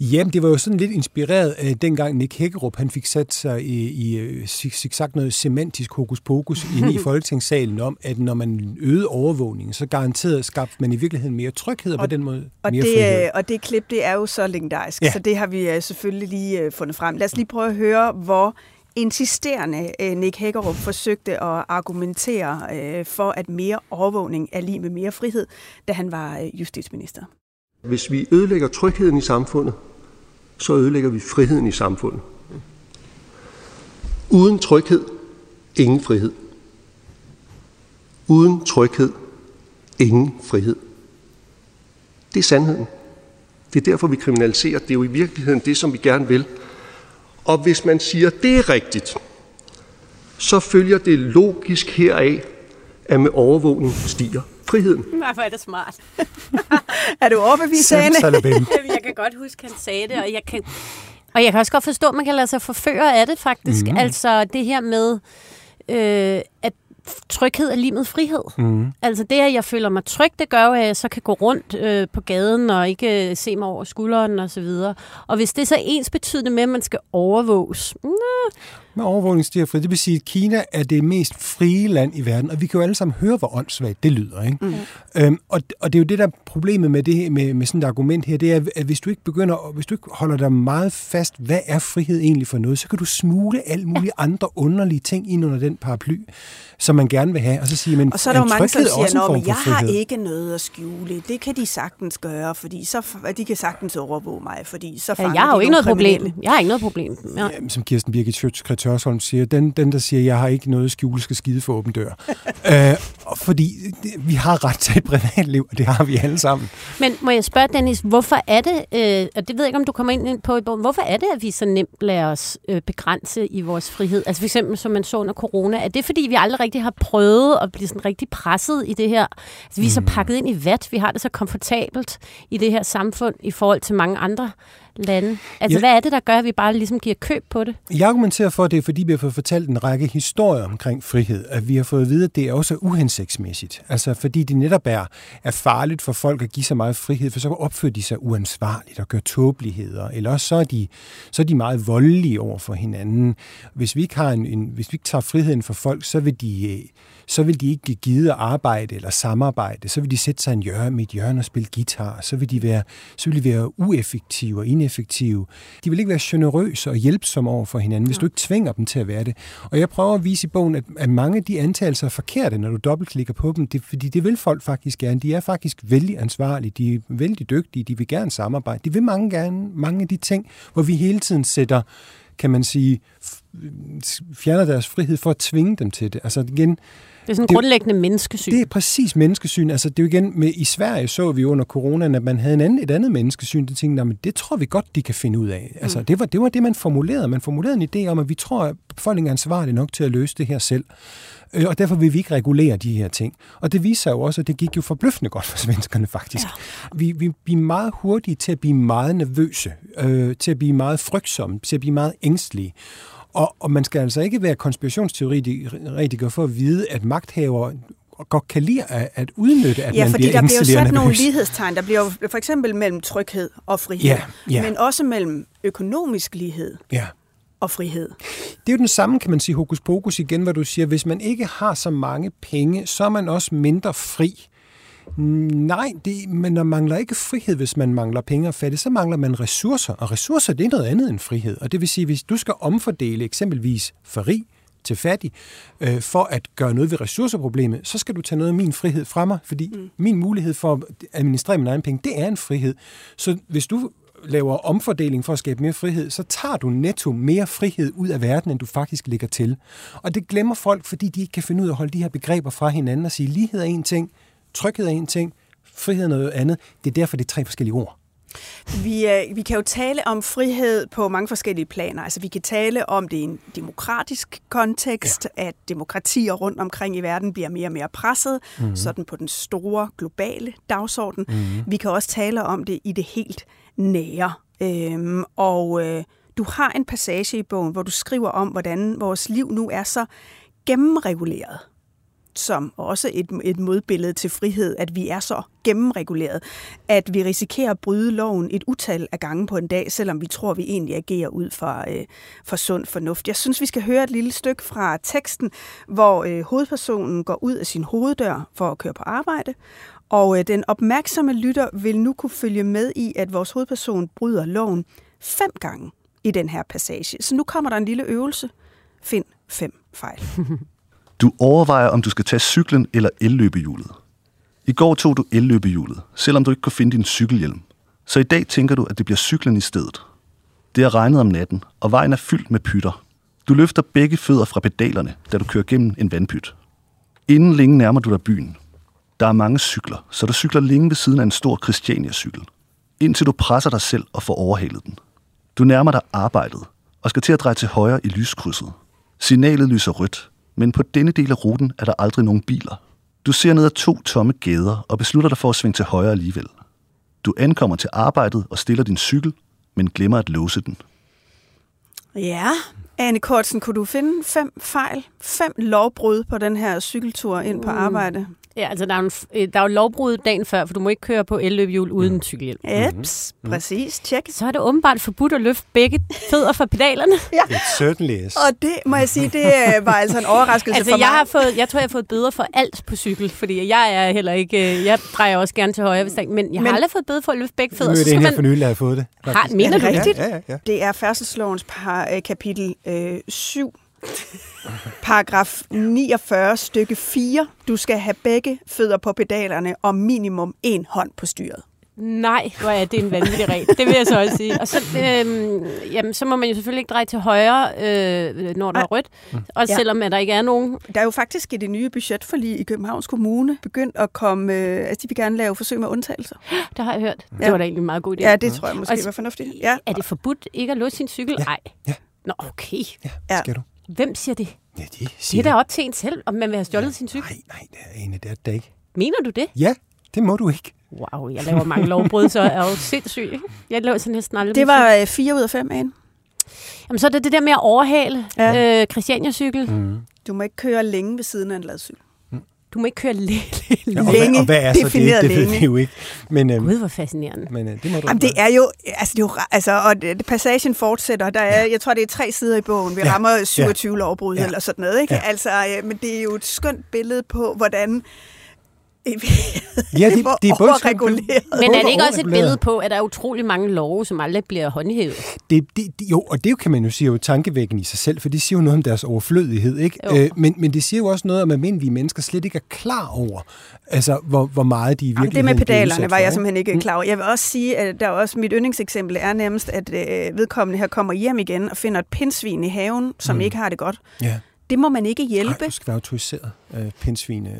Jamen, det var jo sådan lidt inspireret af dengang Nick Hækkerup, han fik sat sig i, i i sagt noget semantisk hokus pokus inde i Folketingssalen om, at når man øgede overvågningen, så garanteret skabte man i virkeligheden mere tryghed og, og på den måde og mere det, frihed. Og det klip, det er jo så legendarisk, ja. så det har vi øh, selvfølgelig lige øh, fundet frem. Lad os lige prøve at høre, hvor insisterende øh, Nick Hækkerup forsøgte at argumentere for, at mere overvågning er lige med mere frihed, da han var justitsminister. Hvis vi ødelægger trygheden i samfundet, så ødelægger vi friheden i samfundet. Uden tryghed, ingen frihed. Uden tryghed, ingen frihed. Det er sandheden. Det er derfor, vi kriminaliserer. Det er jo i virkeligheden det, som vi gerne vil. Og hvis man siger, at det er rigtigt, så følger det logisk heraf, at med overvågning stiger friheden. Hvorfor er det smart? er du overbevist, Anne? jeg kan godt huske, at han sagde det, og jeg kan, og jeg kan også godt forstå, at man kan lade sig forføre af det, faktisk. Mm. Altså det her med, øh, at tryghed er lige med frihed. Mm. Altså det, at jeg føler mig tryg, det gør at jeg så kan gå rundt øh, på gaden og ikke øh, se mig over skulderen og så videre. Og hvis det er så ens betydende med, at man skal overvåges, nah, med overvågningsdiafri. Det vil sige, at Kina er det mest frie land i verden, og vi kan jo alle sammen høre, hvor åndssvagt det lyder. Ikke? Mm. Øhm, og, og det er jo det, der er problemet med, det, med, med sådan et argument her, det er, at hvis du ikke begynder, hvis du ikke holder dig meget fast, hvad er frihed egentlig for noget, så kan du smule alle mulige andre underlige ting ind under den paraply, som man gerne vil have, og så siger man, Og så er der jo mange, som siger, at jeg har ikke noget at skjule. Det kan de sagtens gøre, fordi så, de kan sagtens overvåge mig, fordi så ja, jeg har jo ikke noget problem. Jeg har ikke noget problem. Ja. Jamen, som Kirsten Birgit Tørsholm siger, den, den der siger, jeg har ikke noget skjule, skal skide for åben dør. øh, fordi vi har ret til et privatliv, og det har vi alle sammen. Men må jeg spørge, Dennis, hvorfor er det, øh, og det ved jeg ikke, om du kommer ind på i bogen, hvorfor er det, at vi så nemt lader os øh, begrænse i vores frihed? Altså for eksempel, som man så under corona, er det fordi, vi aldrig rigtig har prøvet at blive sådan rigtig presset i det her? Altså vi er så mm. pakket ind i vat, vi har det så komfortabelt i det her samfund i forhold til mange andre lande? Altså, ja. hvad er det, der gør, at vi bare ligesom giver køb på det? Jeg argumenterer for, at det er, fordi vi har fået fortalt en række historier omkring frihed, at vi har fået at vide, at det er også uhensigtsmæssigt. Altså, fordi det netop er, er farligt for folk at give så meget frihed, for så opfører de sig uansvarligt og gør tåbeligheder, eller også så er de, så er de meget voldelige over for hinanden. Hvis vi ikke, har en, en, hvis vi ikke tager friheden for folk, så vil de så vil de ikke gide at arbejde eller samarbejde. Så vil de sætte sig en hjørne med et hjørne og spille guitar. Så vil de være, så vil de være ueffektive og ineffektive. De vil ikke være generøse og hjælpsomme over for hinanden, hvis du ikke tvinger dem til at være det. Og jeg prøver at vise i bogen, at, at mange af de antagelser er forkerte, når du dobbeltklikker på dem. Det, fordi det vil folk faktisk gerne. De er faktisk vældig ansvarlige. De er vældig dygtige. De vil gerne samarbejde. De vil mange gerne mange af de ting, hvor vi hele tiden sætter kan man sige, fjerner deres frihed for at tvinge dem til det. Altså igen, det er sådan en grundlæggende menneskesyn. Det er præcis menneskesyn. Altså, det er jo igen, med, i Sverige så vi under coronaen, at man havde en anden, et andet menneskesyn. Det tænkte, men det tror vi godt, de kan finde ud af. Altså, mm. det, var, det var det, man formulerede. Man formulerede en idé om, at vi tror, at befolkningen er ansvarlig nok til at løse det her selv. Øh, og derfor vil vi ikke regulere de her ting. Og det viser sig jo også, at det gik jo forbløffende godt for svenskerne faktisk. Ja. Vi, vi, vi er meget hurtige til at blive meget nervøse, øh, til at blive meget frygtsomme, til at blive meget ængstlige. Og, og man skal altså ikke være konspirationsteoretiker for at vide, at magthaver godt kan lide at, at udnytte, at ja, man fordi bliver der bliver jo sat nogle lighedstegn. Der bliver jo for eksempel mellem tryghed og frihed, Ja, ja. men også mellem økonomisk lighed Ja. og frihed. Det er jo den samme, kan man sige, hokus pokus igen, hvor du siger, hvis man ikke har så mange penge, så er man også mindre fri. Nej, det, men man mangler ikke frihed, hvis man mangler penge og fattig. Så mangler man ressourcer, og ressourcer det er noget andet end frihed. Og det vil sige, hvis du skal omfordele eksempelvis for rig til fattig, øh, for at gøre noget ved ressourceproblemet, så skal du tage noget af min frihed fra mig, fordi mm. min mulighed for at administrere mine egne penge, det er en frihed. Så hvis du laver omfordeling for at skabe mere frihed, så tager du netto mere frihed ud af verden, end du faktisk lægger til. Og det glemmer folk, fordi de ikke kan finde ud af at holde de her begreber fra hinanden og sige, lighed er en ting, tryghed er en ting, frihed er noget andet. Det er derfor, det er tre forskellige ord. Vi, øh, vi kan jo tale om frihed på mange forskellige planer. Altså, vi kan tale om det i en demokratisk kontekst, ja. at demokratier rundt omkring i verden bliver mere og mere presset, mm-hmm. sådan på den store globale dagsorden. Mm-hmm. Vi kan også tale om det i det helt nære. Øhm, og øh, du har en passage i bogen, hvor du skriver om, hvordan vores liv nu er så gennemreguleret som også et, et modbillede til frihed, at vi er så gennemreguleret, at vi risikerer at bryde loven et utal af gange på en dag, selvom vi tror, vi egentlig agerer ud fra, øh, fra sund fornuft. Jeg synes, vi skal høre et lille stykke fra teksten, hvor øh, hovedpersonen går ud af sin hoveddør for at køre på arbejde, og øh, den opmærksomme lytter vil nu kunne følge med i, at vores hovedperson bryder loven fem gange i den her passage. Så nu kommer der en lille øvelse. Find fem fejl. Du overvejer, om du skal tage cyklen eller elløbehjulet. I går tog du elløbehjulet, selvom du ikke kunne finde din cykelhjelm. Så i dag tænker du, at det bliver cyklen i stedet. Det har regnet om natten, og vejen er fyldt med pytter. Du løfter begge fødder fra pedalerne, da du kører gennem en vandpyt. Inden længe nærmer du dig byen. Der er mange cykler, så du cykler længe ved siden af en stor Christiania-cykel. Indtil du presser dig selv og får overhalet den. Du nærmer dig arbejdet og skal til at dreje til højre i lyskrydset. Signalet lyser rødt, men på denne del af ruten er der aldrig nogen biler. Du ser ned ad to tomme gader og beslutter dig for at svinge til højre alligevel. Du ankommer til arbejdet og stiller din cykel, men glemmer at låse den. Ja, Anne Kortsen, kunne du finde fem fejl, fem lovbrud på den her cykeltur ind på arbejde? Ja, altså der er, en, f- der er jo lovbrud dagen før, for du må ikke køre på elløbehjul uden en cykelhjelm. Eps, mm-hmm. præcis, tjek. Så er det åbenbart forbudt at løfte begge fødder fra pedalerne. Ja. It certainly is. Og det må jeg sige, det øh, var altså en overraskelse Altså, for mig. jeg, har fået, jeg tror, jeg har fået bøder for alt på cykel, fordi jeg er heller ikke... øh, Jeg drejer også gerne til højre, hvis der, men jeg har Men- aldrig fået bøde for at løfte begge fødder. Så mødte skal en her man, for nylig, har fået det. har, mener Er det du det? rigtigt? Ja, ja, ja. Det er færdselslovens par, øh, kapitel øh, 7, paragraf 49, stykke 4. Du skal have begge fødder på pedalerne og minimum en hånd på styret. Nej, hvor er det en vanvittig regel. Det vil jeg så også sige. Og så, øhm, jamen, så må man jo selvfølgelig ikke dreje til højre, øh, når der er rødt. Også Ja. selvom at der ikke er nogen. Der er jo faktisk i det nye budgetforlig i Københavns Kommune begyndt at komme... Øh, altså, de vil gerne lave forsøg med undtagelser. Det har jeg hørt. Det Ja. var da egentlig en meget god idé. Ja, det tror jeg måske Og- var fornuftigt. Ja. Er det forbudt ikke at låse sin cykel? Nej. Ja. Nå, okay. Ja, Ja. skal du. Hvem siger det? Ja, de Det siger er da op til en selv, om man vil have stjålet sin cykel. Nej, nej, det er ene, det er det ikke. Mener du det? Ja, det må du ikke. Wow, jeg laver mange lovbrud, så er jeg jo sindssyg. Jeg laver sådan næsten aldrig Det var øh, 4 ud af 5 af Jamen, så er det det der med at overhale Ja. ja. øh, Christiania-cykel. Mm. Du må ikke køre længe ved siden af en ladcykel. Du må ikke køre længe. Ja, og, hvad, og hvad er så det? defineret Det ved længe. vi jo ikke. Men, øhm, Gud, hvor fascinerende. men øh, det må du Jamen, det er jo, altså, det er jo, altså, og det, passagen fortsætter. Der er, jeg tror, det er tre sider i bogen. Vi Ja. rammer 27 lovbrud Ja. eller sådan noget, ikke? Ja. Altså, øh, men det er jo et skønt billede på, hvordan Ja, det, det er både overreguleret. Men er det ikke også et billede på, at der er utrolig mange love, som aldrig bliver håndhævet? Det, det, jo, og det kan man jo sige jo tankevækkende i sig selv, for det siger jo noget om deres overflødighed, ikke? Jo. Øh, men, men det siger jo også noget om, at almindelige mennesker slet ikke er klar over, altså, hvor, hvor meget de i Jamen, virkeligheden det med pedalerne var jeg simpelthen ikke Mm. klar over. Jeg vil også sige, at der er også mit yndlingseksempel er nærmest, at øh, vedkommende her kommer hjem igen og finder et pindsvin i haven, som Mm. ikke har det godt. Ja. Det må man ikke hjælpe. Nej, du skal være autoriseret øh, pindsvin. Øh.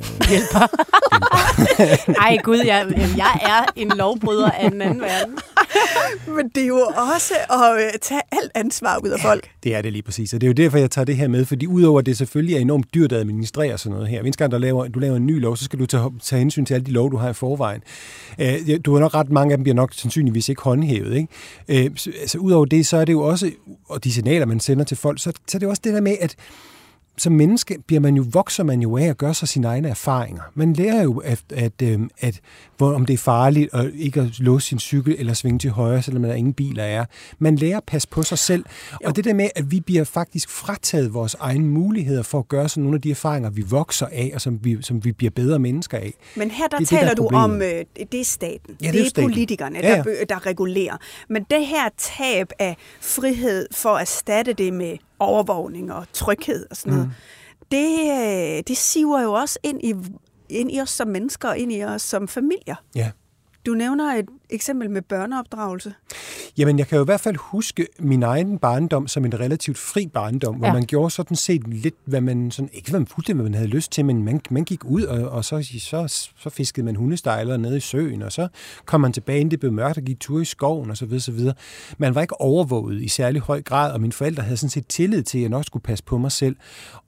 Ej gud, jeg, jeg er en lovbryder af den anden verden. Men det er jo også at øh, tage alt ansvar ud af folk. Det er det lige præcis, og det er jo derfor, jeg tager det her med, fordi udover at det selvfølgelig er enormt dyrt at administrere sådan noget her, hver eneste gang, der laver, du laver en ny lov, så skal du tage, tage hensyn til alle de lov, du har i forvejen. Øh, du har nok ret, mange af dem bliver nok sandsynligvis ikke håndhævet. Ikke? Øh, så, altså, udover det, så er det jo også, og de signaler, man sender til folk, så, så er det jo også det der med, at som menneske bliver man jo, vokser man jo af at gøre sig sine egne erfaringer. Man lærer jo, at, at, at, at hvor, om det er farligt at ikke at låse sin cykel eller svinge til højre, selvom der ingen biler er. Man lærer at passe på sig selv. Og det der med, at vi bliver faktisk frataget vores egne muligheder for at gøre sådan nogle af de erfaringer, vi vokser af, og som vi, som vi bliver bedre mennesker af. Men her der Det er det, taler der er du problemet. om, øh, det er staten. Ja, det det er staten. politikerne, Ja, ja. der, der regulerer. Men det her tab af frihed for at erstatte det med overvågning og tryghed og sådan noget, Mm. det, øh, det siver jo også ind i, ind i os som mennesker og ind i os som familier. Ja. Du nævner et eksempel med børneopdragelse. Jamen, jeg kan jo i hvert fald huske min egen barndom som en relativt fri barndom, hvor Ja. man gjorde sådan set lidt, hvad man sådan, ikke hvad man fuldstændig, hvad man havde lyst til, men man, man gik ud, og, og så, så, så fiskede man hundestejler nede i søen, og så kom man tilbage, inden det blev mørkt, og gik tur i skoven, og så videre, så videre. Man var ikke overvåget i særlig høj grad, og mine forældre havde sådan set tillid til, at jeg nok skulle passe på mig selv.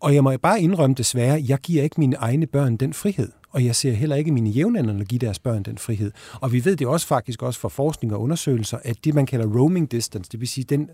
Og jeg må bare indrømme desværre, jeg giver ikke mine egne børn den frihed og jeg ser heller ikke mine jævnaldrende give deres børn den frihed. Og vi ved det også faktisk også fra forskning og undersøgelser, at det, man kalder roaming distance, det vil sige, den,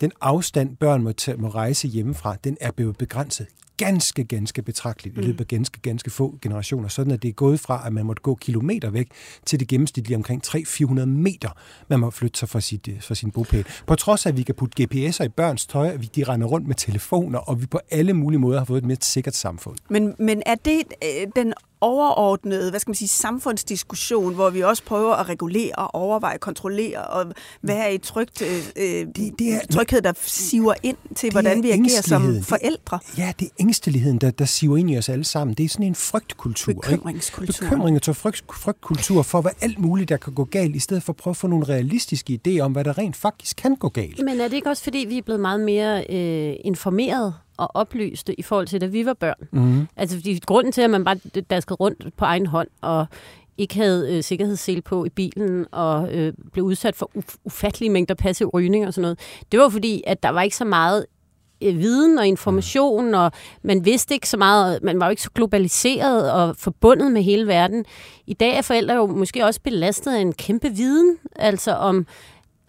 den afstand, børn må, tage, må rejse hjemmefra, den er blevet begrænset ganske, ganske betragteligt i løbet af ganske, ganske få generationer, sådan at det er gået fra, at man måtte gå kilometer væk, til det gennemsnitlige omkring 300-400 meter, man må flytte sig fra, sit, øh, fra sin bopæl. På trods af, at vi kan putte GPS'er i børns tøj, at vi de render rundt med telefoner, og vi på alle mulige måder har fået et mere sikkert samfund. Men, men er det øh, den overordnede, hvad skal man sige, samfundsdiskussion, hvor vi også prøver at regulere, overveje, kontrollere og være i trygt, øh, det, det er, tryghed, der siver ind til, hvordan vi agerer som forældre? Det, ja, det er ængsteligheden, der, der siver ind i os alle sammen. Det er sådan en frygtkultur. Bekymringskultur. Ikke? Bekymring og frygt, frygtkultur for, hvad alt muligt, der kan gå galt, i stedet for at prøve at få nogle realistiske idéer om, hvad der rent faktisk kan gå galt. Men er det ikke også, fordi vi er blevet meget mere øh, informeret og oplyste i forhold til, da vi var børn? Mhm. Altså, fordi grunden til, at man bare daskede rundt på egen hånd og ikke havde øh, sikkerhedssel på i bilen og øh, blev udsat for uf- ufattelige mængder passiv rygning og sådan noget, det var fordi, at der var ikke så meget øh, viden og information, og man vidste ikke så meget, man var jo ikke så globaliseret og forbundet med hele verden. I dag er forældre jo måske også belastet af en kæmpe viden, altså om,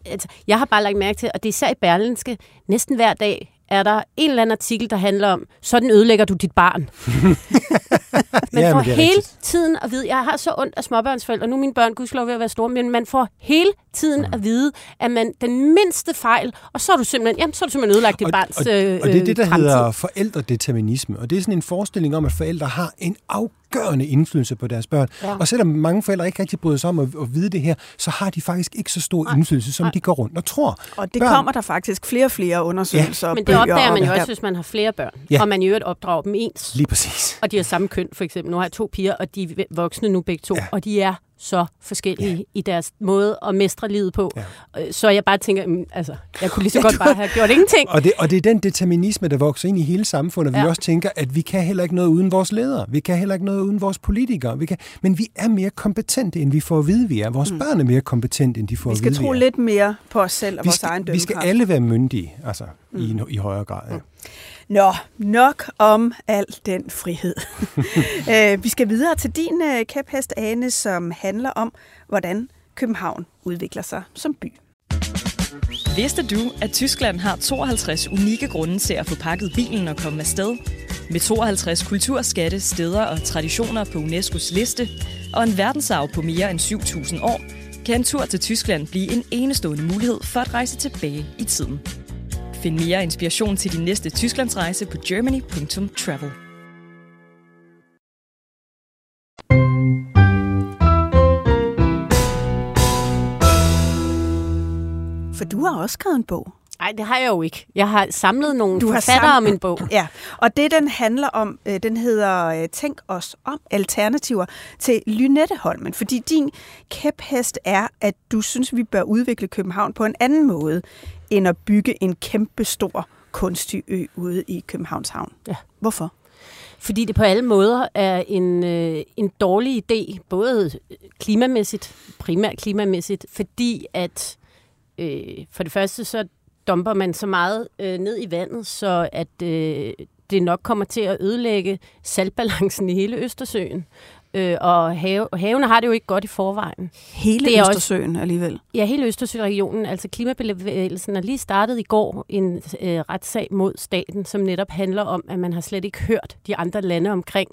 altså, jeg har bare lagt mærke til, og det er især i Berlinske, næsten hver dag er der en eller anden artikel, der handler om, sådan ødelægger du dit barn. Man Ja, får hele rigtigt. tiden at vide, jeg har så ondt af småbørnsforældre, nu er mine børn gudskelov ved at være store, men man får hele tiden Mm. at vide, at man den mindste fejl, og så er du simpelthen, jamen, så er du simpelthen ødelagt dit barns og, og det er det, der øh, fremtid. hedder forældredeterminisme. Og det er sådan en forestilling om, at forældre har en afgørende indflydelse på deres børn. Ja. Ja. Og selvom mange forældre ikke rigtig bryder sig om at, at vide det her, så har de faktisk ikke så stor indflydelse, som de går rundt og tror. Og det kommer der faktisk flere og flere undersøgelser og Men det opdager man jo Ja. også, hvis man har flere børn, Ja. og man i øvrigt opdrager dem ens. Lige præcis. Og de har samme køn, for eksempel. Nu har jeg to piger, og de er voksne nu begge to, ja. og de er så forskellige ja. i deres måde at mestre livet på. Ja. Så jeg bare tænker, mm, altså, jeg kunne lige så godt bare have gjort ingenting. Og det, og det er den determinisme, der vokser ind i hele samfundet. Ja. Ja. Vi også tænker, at vi kan heller ikke noget uden vores ledere. Vi kan heller ikke noget uden vores politikere. Vi kan, men vi er mere kompetente, end vi får at vide, vi er. Vores mm. børn er mere kompetente, end de får Vi at skal vide, tro vi er. lidt mere på os selv og vi vores skal, egen vi skal dømmekraft. alle være myndige, altså mm. i, i højere grad. Ja. Nå, nok om al den frihed. øh, vi skal videre til din øh, kæphest, Ane, som handler om, hvordan København udvikler sig som by. Vidste du, at Tyskland har 52 unikke grunde til at få pakket bilen og komme afsted? Med 52 kulturskatte, steder og traditioner på UNESCO's liste, og en verdensarv på mere end 7.000 år, kan en tur til Tyskland blive en enestående mulighed for at rejse tilbage i tiden. Find mere inspiration til din næste Tysklandsrejse på germany.travel. For du har også skrevet en bog. Nej, det har jeg jo ikke. Jeg har samlet nogle Du har forfattere om en bog. Ja, og det den handler om, øh, den hedder øh, Tænk os om alternativer til Lynetteholmen. Fordi din kæphest er, at du synes, vi bør udvikle København på en anden måde, end at bygge en kæmpe stor kunstig ø ude i Københavns Havn. Ja. Hvorfor? Fordi det på alle måder er en, øh, en dårlig idé, både klimamæssigt, primært klimamæssigt, fordi at øh, for det første så dumper man så meget øh, ned i vandet, så at øh, det nok kommer til at ødelægge saltbalancen i hele Østersøen. Øh, og have, havene har det jo ikke godt i forvejen. Hele Det er også- Østersøen alligevel. Ja, hele Østersøregionen, altså klimabevægelsen, er lige startet i går en øh, retssag mod staten, som netop handler om, at man har slet ikke hørt de andre lande omkring,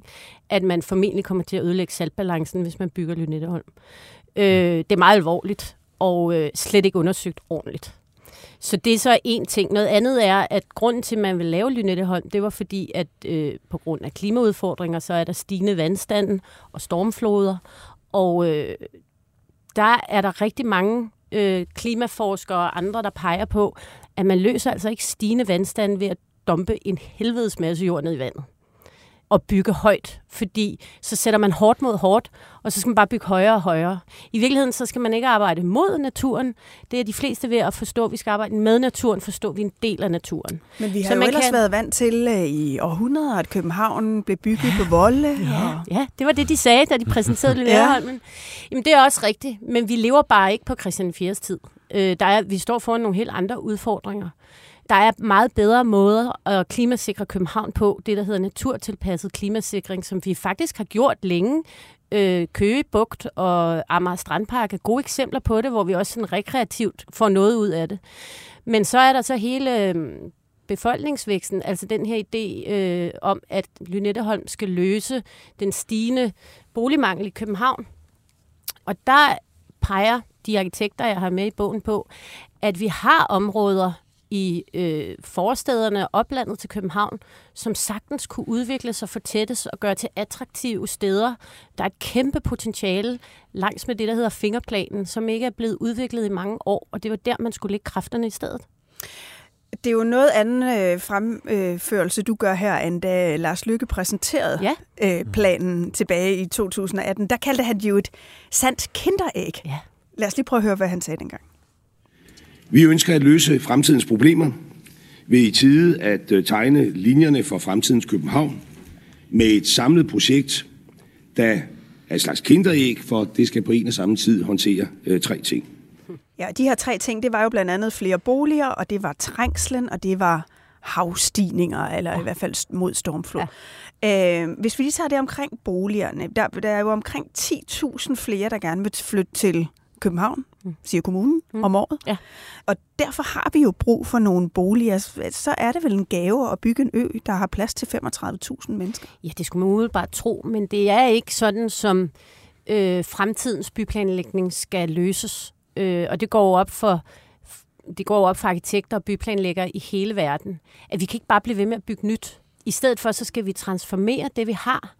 at man formentlig kommer til at ødelægge saltbalancen, hvis man bygger Lynetteholm. Øh, det er meget alvorligt, og øh, slet ikke undersøgt ordentligt. Så det er så en ting. Noget andet er, at grunden til, at man vil lave Lynetteholm, det var fordi, at øh, på grund af klimaudfordringer, så er der stigende vandstanden og stormfloder, og øh, der er der rigtig mange øh, klimaforskere og andre, der peger på, at man løser altså ikke stigende vandstand ved at dumpe en helvedes masse jord ned i vandet og bygge højt, fordi så sætter man hårdt mod hårdt, og så skal man bare bygge højere og højere. I virkeligheden så skal man ikke arbejde mod naturen. Det er de fleste ved at forstå, at vi skal arbejde med naturen, forstå, at vi er en del af naturen. Men vi har Så jo ellers kan- været vant til øh, i århundreder, at København blev bygget på volde. Ja, og- ja, det var det, de sagde, da de præsenterede Lilleholmen. Jamen, det er også rigtigt, men vi lever bare ikke på Christian 4. tid. Øh, der er, vi står foran nogle helt andre udfordringer. Der er meget bedre måder at klimasikre København på, det der hedder naturtilpasset klimasikring, som vi faktisk har gjort længe. Øh, Køge Bugt og Amager Strandpark er gode eksempler på det, hvor vi også sådan rekreativt får noget ud af det. Men så er der så hele øhm, befolkningsvæksten, altså den her idé øh, om, at Lynetteholm skal løse den stigende boligmangel i København. Og der peger de arkitekter, jeg har med i bogen på, at vi har områder i øh, forstederne og oplandet til København, som sagtens kunne udvikle sig, fortættes og gøre til attraktive steder. Der er et kæmpe potentiale langs med det, der hedder fingerplanen, som ikke er blevet udviklet i mange år, og det var der, man skulle lægge kræfterne i stedet. Det er jo noget anden øh, fremførelse, du gør her, end da Lars Lykke præsenterede Ja. øh, planen tilbage i 2018. Der kaldte han det jo et sandt kinderæg. Ja. Lad os lige prøve at høre, hvad han sagde dengang. Vi ønsker at løse fremtidens problemer ved i tide at øh, tegne linjerne for fremtidens København med et samlet projekt, der er et slags kinderæg, for det skal på en og samme tid håndtere øh, tre ting. Ja, de her tre ting, det var jo blandt andet flere boliger, og det var trængslen, og det var havstigninger, eller i hvert fald mod stormflod. Ja. Øh, hvis vi lige tager det omkring boligerne, der, der er jo omkring 10.000 flere, der gerne vil flytte til København, siger kommunen, mm. om året. Ja. Og derfor har vi jo brug for nogle boliger. Så er det vel en gave at bygge en ø, der har plads til 35.000 mennesker. Ja, det skulle man umiddelbart tro, men det er ikke sådan, som øh, fremtidens byplanlægning skal løses. Øh, og det går op for det går op for arkitekter og byplanlæggere i hele verden, at vi kan ikke bare blive ved med at bygge nyt. I stedet for, så skal vi transformere det, vi har.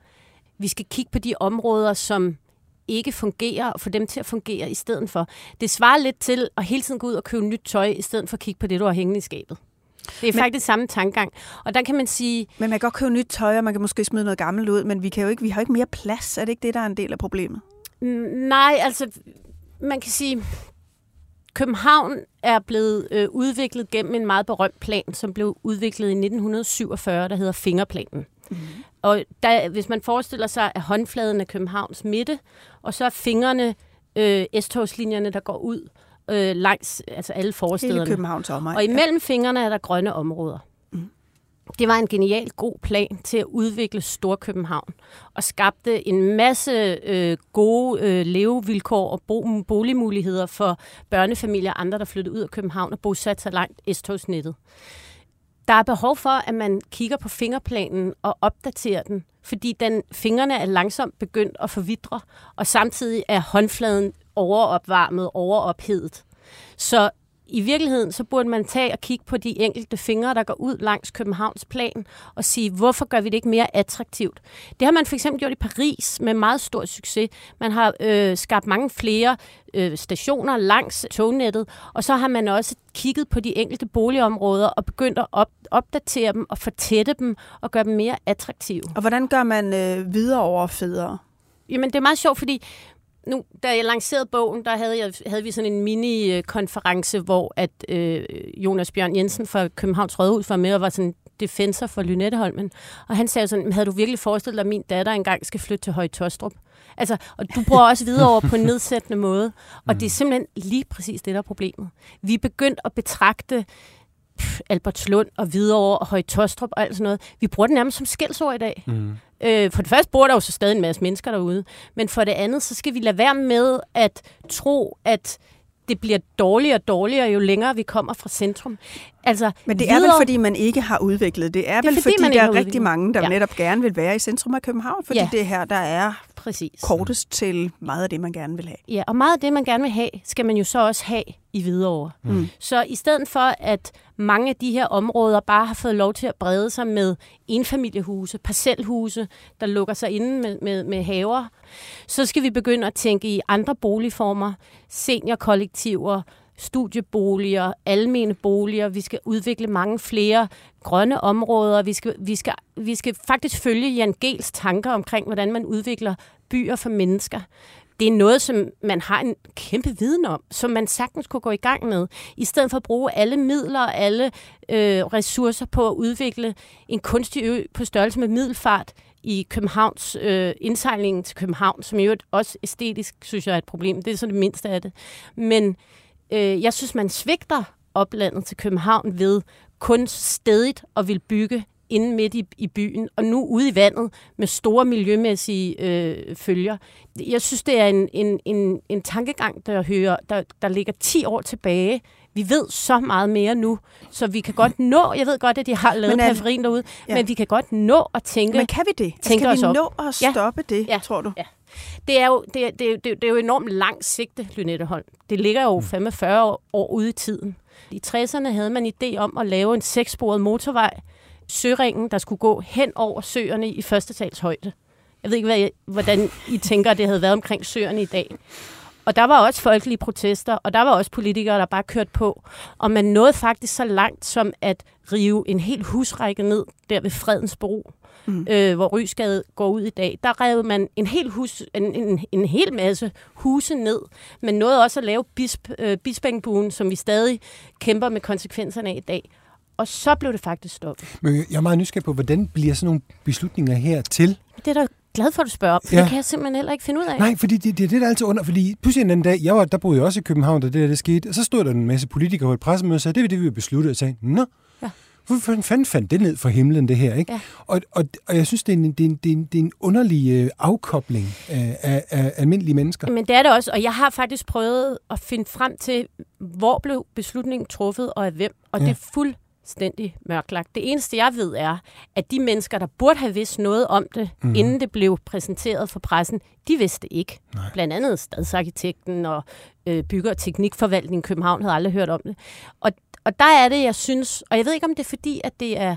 Vi skal kigge på de områder, som ikke fungerer, og få dem til at fungere i stedet for. Det svarer lidt til at hele tiden gå ud og købe nyt tøj, i stedet for at kigge på det, du har hængende i skabet. Det er Men- faktisk samme tankegang. Og der kan man sige, Men man kan godt købe nyt tøj, og man kan måske smide noget gammelt ud, men vi, kan jo ikke, vi har jo ikke mere plads. Er det ikke det, der er en del af problemet? Mm, Nej, altså, man kan sige, København er blevet øh, udviklet gennem en meget berømt plan, som blev udviklet i 1947, der hedder Fingerplanen. Mm. Og der, hvis man forestiller sig, at håndfladen er Københavns midte, og så er fingrene øh, S-togslinjerne, der går ud øh, langs altså alle forstederne. Hele Københavns omegn. Og imellem fingrene er der grønne områder. Det var en genial god plan til at udvikle Storkøbenhavn og skabte en masse øh, gode øh, levevilkår og bo- boligmuligheder for børnefamilier og andre, der flyttede ud af København og bosatte sig langt S-togsnettet. Der er behov for, at man kigger på fingerplanen og opdaterer den, fordi den, fingrene er langsomt begyndt at forvidre, og samtidig er håndfladen overopvarmet, overophedet. Så i virkeligheden, så burde man tage og kigge på de enkelte fingre, der går ud langs Københavns plan, og sige, hvorfor gør vi det ikke mere attraktivt? Det har man for eksempel gjort i Paris med meget stor succes. Man har øh, skabt mange flere øh, stationer langs tognettet, og så har man også kigget på de enkelte boligområder og begyndt at op- opdatere dem og fortætte dem og gøre dem mere attraktive. Og hvordan gør man øh, videre over federe? Jamen, det er meget sjovt, fordi nu, da jeg lancerede bogen, der havde, jeg, havde vi sådan en mini-konference, hvor at øh, Jonas Bjørn Jensen fra Københavns Rådhus var med og var sådan defensor for Lynetteholmen. Og han sagde sådan, havde du virkelig forestillet dig, at min datter engang skal flytte til Høje Tostrup? Altså, og du bruger også videre over på en nedsættende måde. Og det er simpelthen lige præcis det, der er problemet. Vi er begyndt at betragte pff, Albertslund og Hvidovre og Høje-Tostrup og alt sådan noget. Vi bruger det nærmest som skældsord i dag. Mm. Øh, for det første bor der jo så stadig en masse mennesker derude, men for det andet, så skal vi lade være med at tro, at det bliver dårligere og dårligere, jo længere vi kommer fra centrum. Altså, Men det er vel, fordi man ikke har udviklet det. Er, Det er vel, fordi, fordi, man der er rigtig mange, der Ja. netop gerne vil være i centrum af København, fordi Ja. det er her, der er Præcis. kortest til meget af det, man gerne vil have. Ja, og meget af det, man gerne vil have, skal man jo så også have i Hvidovre. Mm. Så i stedet for, at mange af de her områder bare har fået lov til at brede sig med enfamiliehuse, parcelhuse, der lukker sig inde med, med, med haver, så skal vi begynde at tænke i andre boligformer, seniorkollektiver, studieboliger, almene boliger. Vi skal udvikle mange flere grønne områder. Vi skal, vi skal, vi skal faktisk følge Jan Gels tanker omkring, hvordan man udvikler byer for mennesker. Det er noget, som man har en kæmpe viden om, som man sagtens kunne gå i gang med, i stedet for at bruge alle midler og alle øh, ressourcer på at udvikle en kunstig ø på størrelse med middelfart i Københavns øh, indsejlingen til København, som jo også æstetisk, synes jeg, er et problem. Det er så det mindste af det. Men øh, jeg synes, man svigter oplandet til København ved kun stedigt at vil bygge inde midt i, i byen, og nu ude i vandet med store miljømæssige øh, følger. Jeg synes, det er en, en, en, en tankegang, der, hører, der, der ligger 10 år tilbage. Vi ved så meget mere nu, så vi kan godt nå, jeg ved godt, at de har lavet er- periferien derude, Ja. ja. men vi kan godt nå at tænke... Men kan vi det? Tænke Skal os vi op. nå at Ja. stoppe det, Ja. tror du? Ja. Det er jo, det, er- det, er- det, er- det er jo enormt langt sigte, Lynetteholm. Det ligger jo 45 år, år ude i tiden. I 60'erne havde man idé om at lave en sekssporet motorvej, Søringen, der skulle gå hen over søerne i første sals højde. Jeg ved ikke, hvad I, hvordan I tænker, det havde været omkring søerne i dag. Og der var også folkelige protester, og der var også politikere, der bare kørte på. Og man nåede faktisk så langt som at rive en hel husrække ned der ved Fredens Bro, mm. øh, hvor Rysgade går ud i dag. Der rev man en hel, hus, en, en, en hel masse huse ned, men nåede også at lave bisp, øh, Bispingbuen, som vi stadig kæmper med konsekvenserne af i dag. Og så blev det faktisk stoppet. Men jeg er meget nysgerrig på, hvordan bliver sådan nogle beslutninger her til? Det er da glad for, at du spørger om, for Ja. det kan jeg simpelthen heller ikke finde ud af. Nej, fordi det, det er det, der er altid under. Fordi pludselig en anden dag, jeg var, der boede jeg også i København, da det der det skete, og så stod der en masse politikere på et pressemøde og sagde, det er det, vi har besluttet. Og sagde, nå, Ja. fanden fandt det ned fra himlen, det her? Ikke? Ja. Og, og, og jeg synes, det er en, det er en, det er en, det er en underlig øh, afkobling af, af, af almindelige mennesker. Men det er det også, og jeg har faktisk prøvet at finde frem til, hvor blev beslutningen truffet, og af hvem. Og Ja. det er fuldstændig mørklagt. Det eneste, jeg ved, er, at de mennesker, der burde have vidst noget om det, Mhm. mm. inden det blev præsenteret for pressen, de vidste ikke. Nej. Blandt andet stadsarkitekten og øh, bygger- og teknikforvaltningen i København havde aldrig hørt om det. Og, og der er det, jeg synes, og jeg ved ikke, om det er fordi, at det er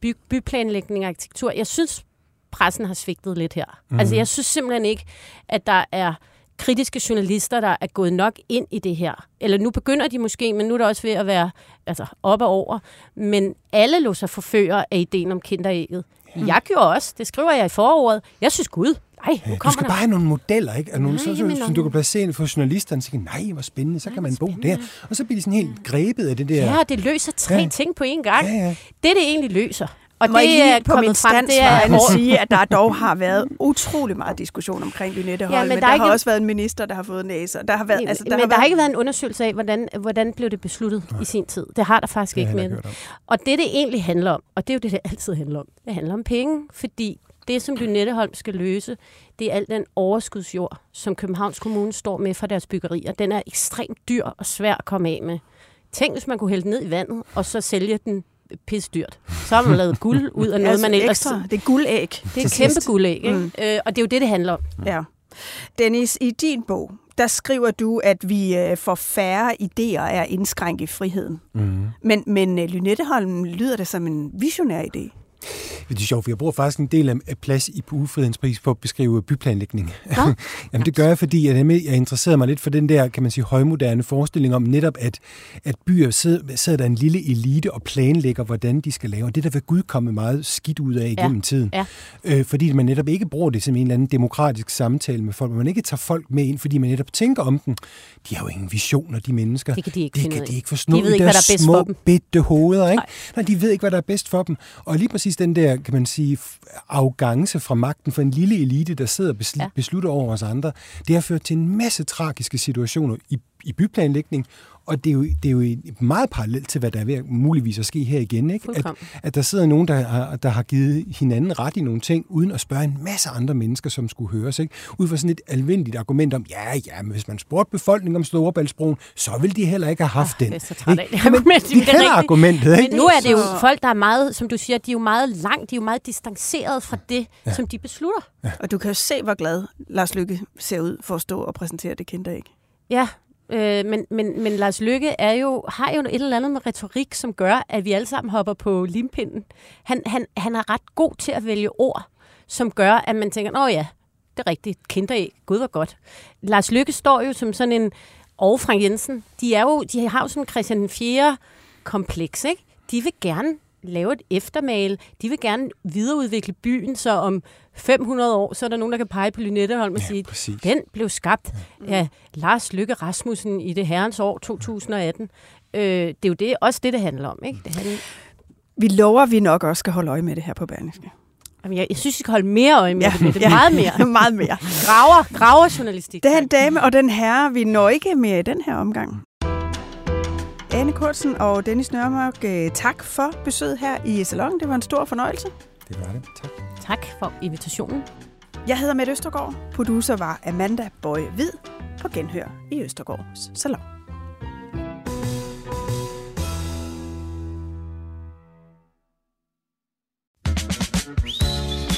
by, byplanlægning og arkitektur. Jeg synes, pressen har svigtet lidt her. Mhm. Mm. Altså, jeg synes simpelthen ikke, at der er kritiske journalister, der er gået nok ind i det her. Eller nu begynder de måske, men nu er der også ved at være altså, op og over. Men alle lå sig forføre af ideen om kinderægget. Jeg gjorde også. Det skriver jeg i forordet. Jeg synes, gud, nej, nu Du kommer skal der. bare have nogle modeller, ikke? Og nogle, Nej, så, så, så, du kan placere ind for journalisterne og sige, nej, hvor spændende, så kan man bo der. Og så bliver de sådan helt grebet af det der. Ja, det løser tre ja. ting på én gang. Ja, ja. Det, det egentlig løser. Og Må jeg det er lige på min frem, det er sige, at der dog har været utrolig meget diskussion omkring Lynetteholm, Ja, ja, men men, der der, er har ikke- også været en minister, der har fået næser. Der har været, altså, der men har der været, har ikke været en undersøgelse af, hvordan, hvordan blev det besluttet Nej. i sin tid. Det har der faktisk ikke jeg med ikke Og det, det egentlig handler om, og det er jo det, det altid handler om, det handler om penge, fordi det, som Lynetteholm skal løse, det er al den overskudsjord, som Københavns Kommune står med for deres byggerier. Den er ekstremt dyr og svær at komme af med. Tænk, hvis man kunne hælde den ned i vandet, og så sælge den pisse dyrt. Så har man lavet guld ud af noget, altså man ellers... ekstra. Det er guldæg. Det er et kæmpe guldæg, ikke? Mm. Øh, og det er jo det, det handler om. Ja. Dennis, i din bog, der skriver du, at vi øh, får færre idéer af at indskrænke friheden. Mm. Men, men øh, Lynetteholm lyder det som en visionær idé. Det er sjovt, for jeg bruger faktisk en del af plads i ufriheden pris på at beskrive byplanlægning. Jamen det gør jeg, fordi jeg, jeg interesserer mig lidt for den der, kan man sige, højmoderne forestilling om netop, at, at byer sidder, sidder der en lille elite og planlægger, hvordan de skal lave. Og det er der ved Gud kommet meget skidt ud af igennem Ja. tiden. Ja. Øh, fordi man netop ikke bruger det som en eller anden demokratisk samtale med folk, men man ikke tager folk med ind, fordi man netop tænker om dem. De har jo ingen visioner, de mennesker. Det kan de ikke det kan de ikke forstå De ved ikke, hvad der er bedst små for dem. bitte hoveder. Ikke? Nej. Nej, de ved ikke, hvad der er bedst for dem. Og lige præcis den der, kan man sige, arrogance fra magten for en lille elite, der sidder og besl- ja. Beslutter over os andre, det har ført til en masse tragiske situationer i i byplanlægning, og det er, jo, det er jo meget parallelt til, hvad der er ved at muligvis at ske her igen. Ikke? At, at der sidder nogen, der har, der har givet hinanden ret i nogle ting, uden at spørge en masse andre mennesker, som skulle høres. Ikke? Ud fra sådan et almindeligt argument om, ja, ja, men hvis man spurgte befolkningen om Storebæltsbroen, så vil de heller ikke have haft den. Det er så træt af det. De kender argumentet. Ikke? Men nu er det jo folk, der er meget, som du siger, de er jo meget langt, de er jo meget distanceret fra det, ja. som de beslutter. Ja. Og du kan jo se, hvor glad Lars Lykke ser ud for at stå og præsentere det ikke. Ja, Øh, men, men, men Lars Lykke er jo, har jo et eller andet med retorik, som gør, at vi alle sammen hopper på limpinden. Han, han, han er ret god til at vælge ord, som gør, at man tænker, åh ja, det er rigtigt, kinderæg, gud var godt. Lars Lykke står jo som sådan en, og Frank Jensen, de, er jo, de har jo sådan en Christian 4 kompleks, ikke? De vil gerne lave et eftermale. De vil gerne videreudvikle byen, så om 500 år, så er der nogen, der kan pege på Lynetteholm og ja, sige, præcis. den blev skabt ja. af Lars Lykke Rasmussen i det herrens år 2018. Øh, det er jo det, også det, det handler om. Ikke? Det handler... Vi lover, at vi nok også skal holde øje med det her på Berlingske. Jamen, jeg, jeg synes, vi skal holde mere øje med ja, det. Det er meget mere. meget mere. Graver, graver journalistik. Den dame og den herre, vi når ikke mere i den her omgang. Anne Kurtsen og Dennis Nørmark, øh, tak for besøget her i Salon. Det var en stor fornøjelse. Det var det. Tak. Tak for invitationen. Jeg hedder Mette Østergaard. Producer var Amanda Bøje Hvid på Genhør i Østergaards Salon.